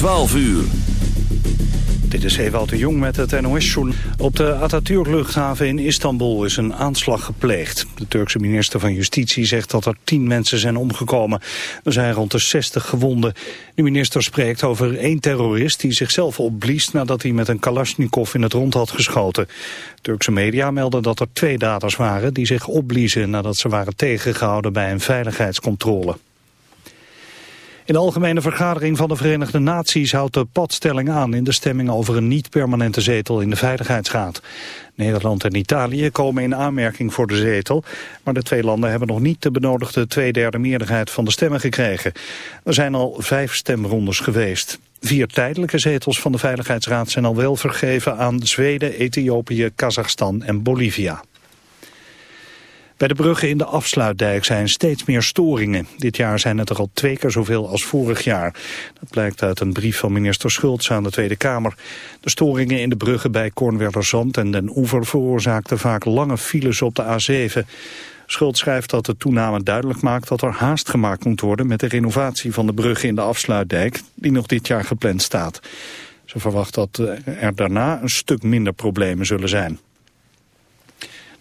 12 uur. Dit is Ewout de Jong met het NOS-journal. Op de Atatürk-luchthaven in Istanbul is een aanslag gepleegd. De Turkse minister van Justitie zegt dat er tien mensen zijn omgekomen. Er zijn rond de 60 gewonden. De minister spreekt over één terrorist die zichzelf opblies... nadat hij met een kalasjnikov in het rond had geschoten. Turkse media melden dat er twee daders waren... die zich opbliezen nadat ze waren tegengehouden bij een veiligheidscontrole. In de Algemene Vergadering van de Verenigde Naties houdt de padstelling aan in de stemming over een niet-permanente zetel in de Veiligheidsraad. Nederland en Italië komen in aanmerking voor de zetel, maar de twee landen hebben nog niet de benodigde tweederde meerderheid van de stemmen gekregen. Er zijn al vijf stemrondes geweest. Vier tijdelijke zetels van de Veiligheidsraad zijn al wel vergeven aan Zweden, Ethiopië, Kazachstan en Bolivia. Bij de bruggen in de afsluitdijk zijn steeds meer storingen. Dit jaar zijn het er al twee keer zoveel als vorig jaar. Dat blijkt uit een brief van minister Schultz aan de Tweede Kamer. De storingen in de bruggen bij Kornwerderzand en Den Oever veroorzaakten vaak lange files op de A7. Schultz schrijft dat de toename duidelijk maakt dat er haast gemaakt moet worden met de renovatie van de bruggen in de afsluitdijk, die nog dit jaar gepland staat. Ze verwacht dat er daarna een stuk minder problemen zullen zijn.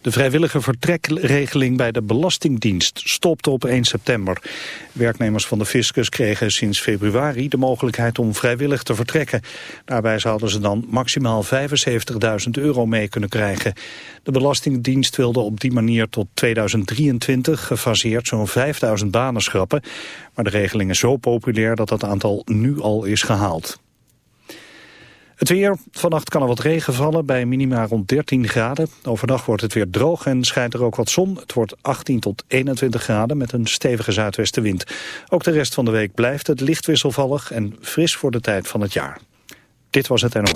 De vrijwillige vertrekregeling bij de Belastingdienst stopte op 1 september. Werknemers van de fiscus kregen sinds februari de mogelijkheid om vrijwillig te vertrekken. Daarbij zouden ze dan maximaal 75.000 euro mee kunnen krijgen. De Belastingdienst wilde op die manier tot 2023 gefaseerd zo'n 5000 banen schrappen. Maar de regeling is zo populair dat dat aantal nu al is gehaald. Het weer, vannacht kan er wat regen vallen bij minima rond 13 graden. Overdag wordt het weer droog en schijnt er ook wat zon. Het wordt 18 tot 21 graden met een stevige zuidwestenwind. Ook de rest van de week blijft het licht wisselvallig en fris voor de tijd van het jaar. Dit was het NOS.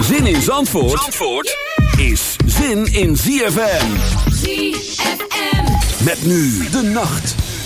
Zin in Zandvoort, Zandvoort is zin in ZFM. ZFM. Met nu de nacht.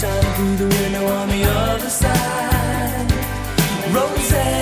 Through the window on the other side. Rosanna,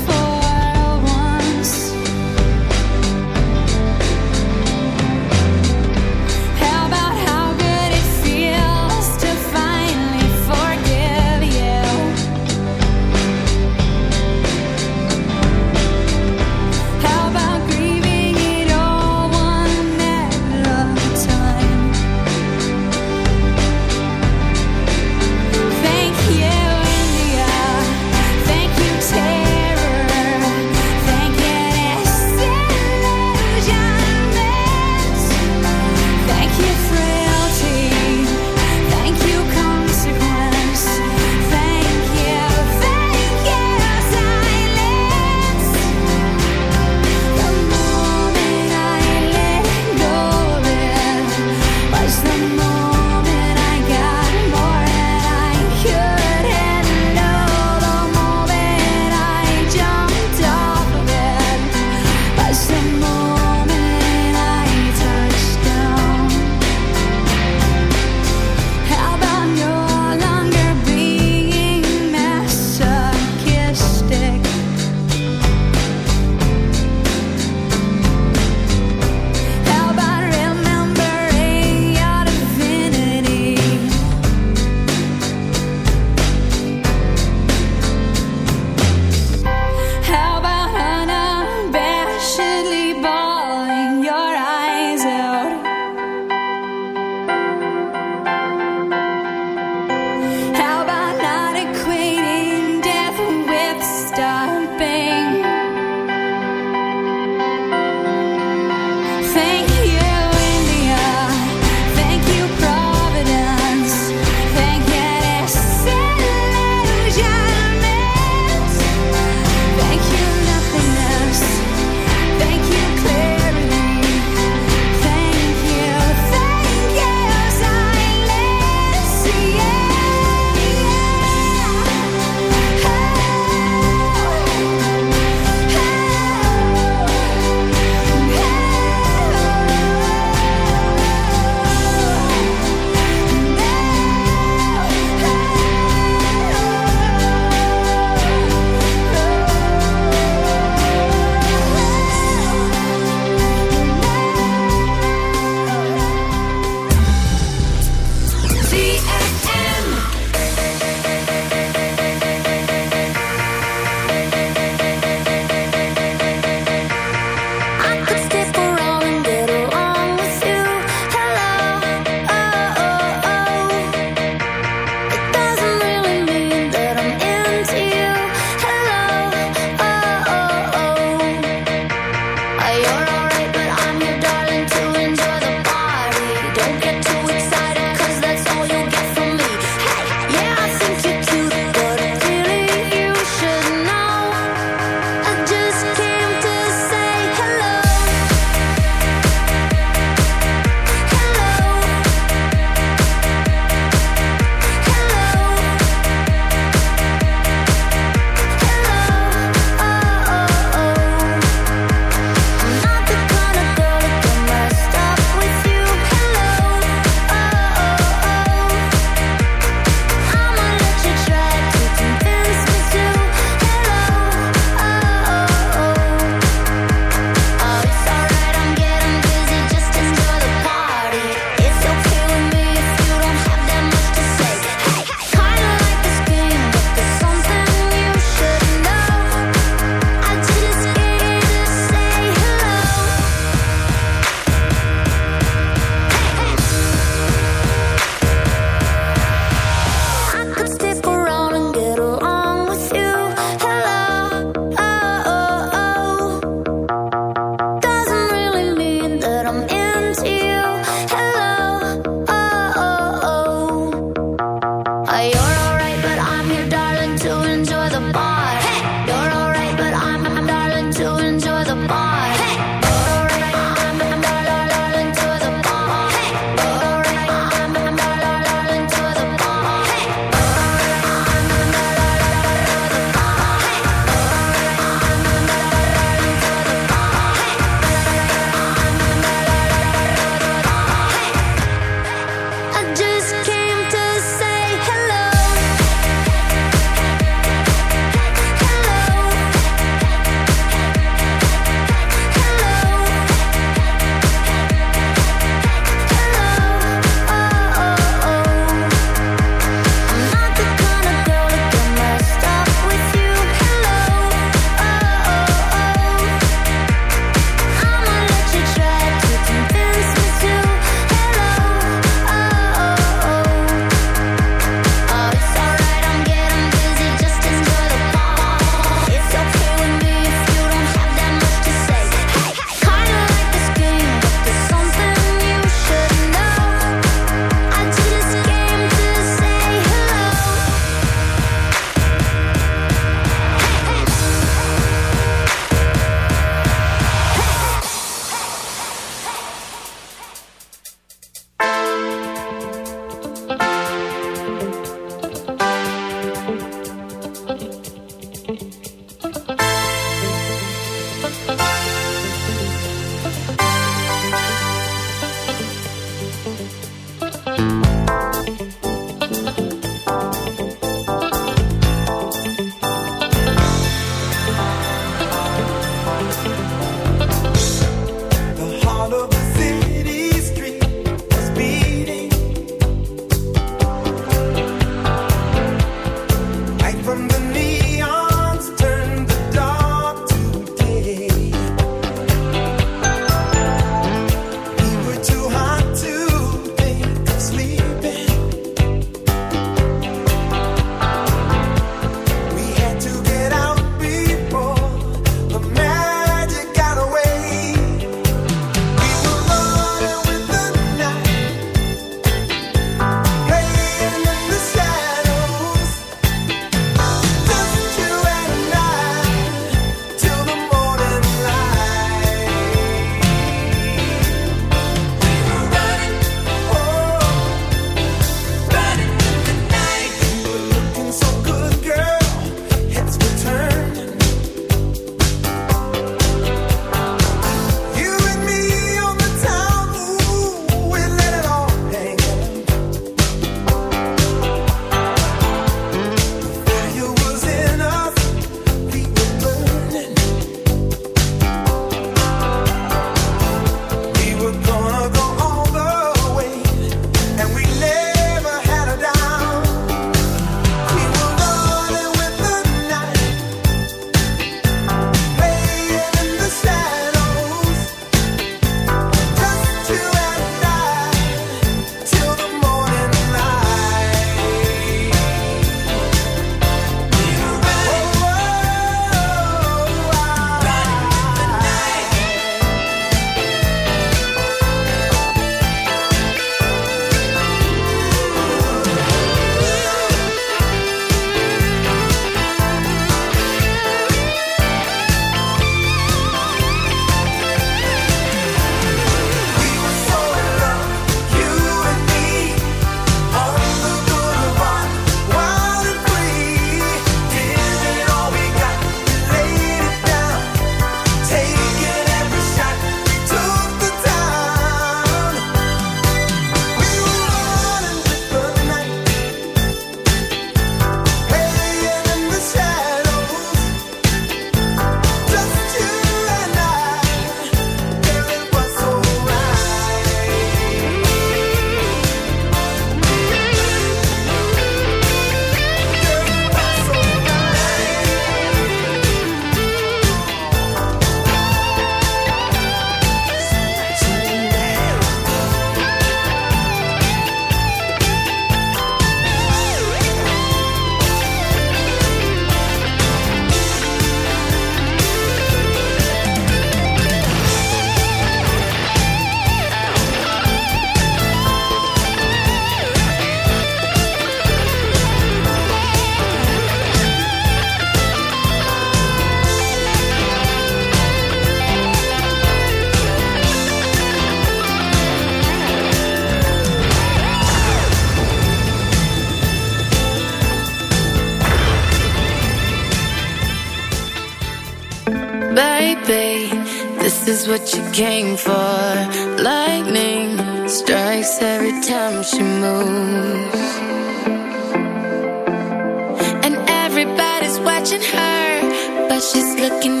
looking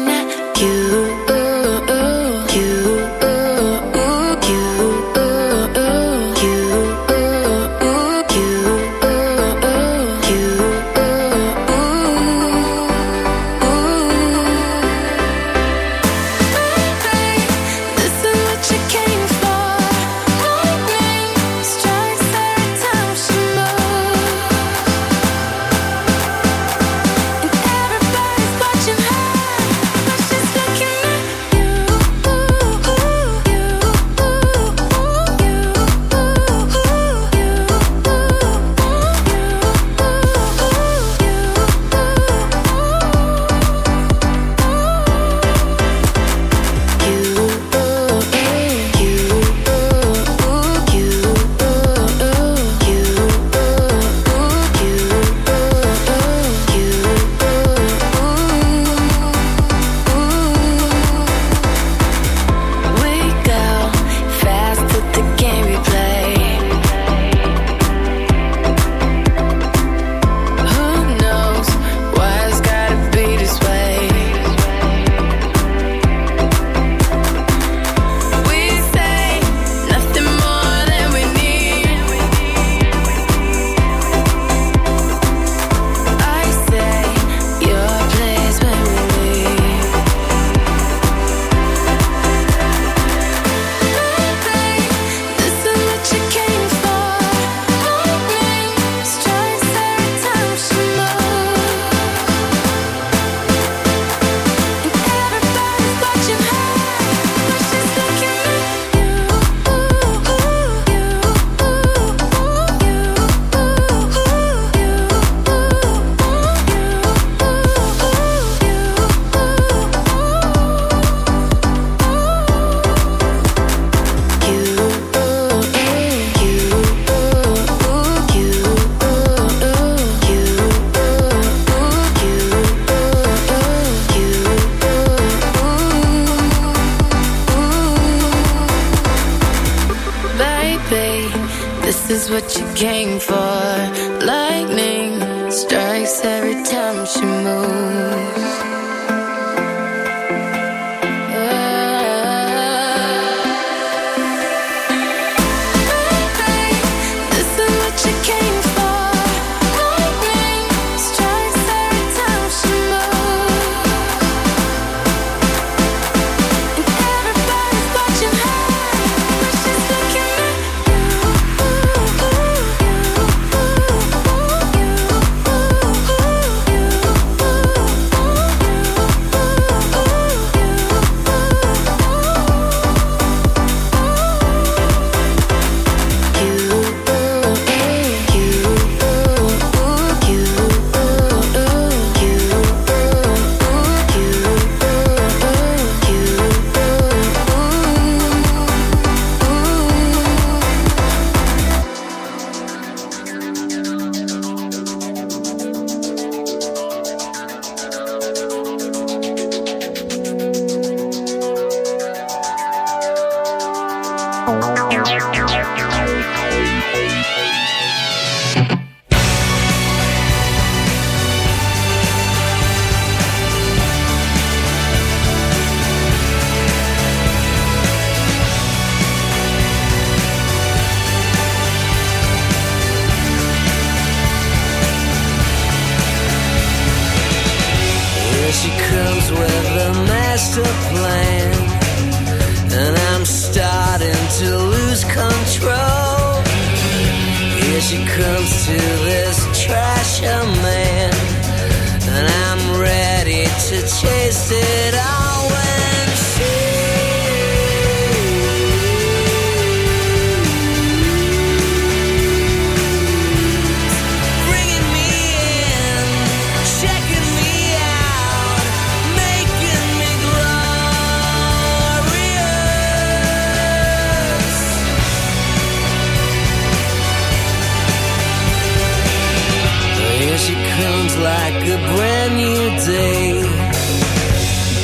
day.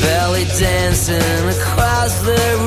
Belly dancing across the room.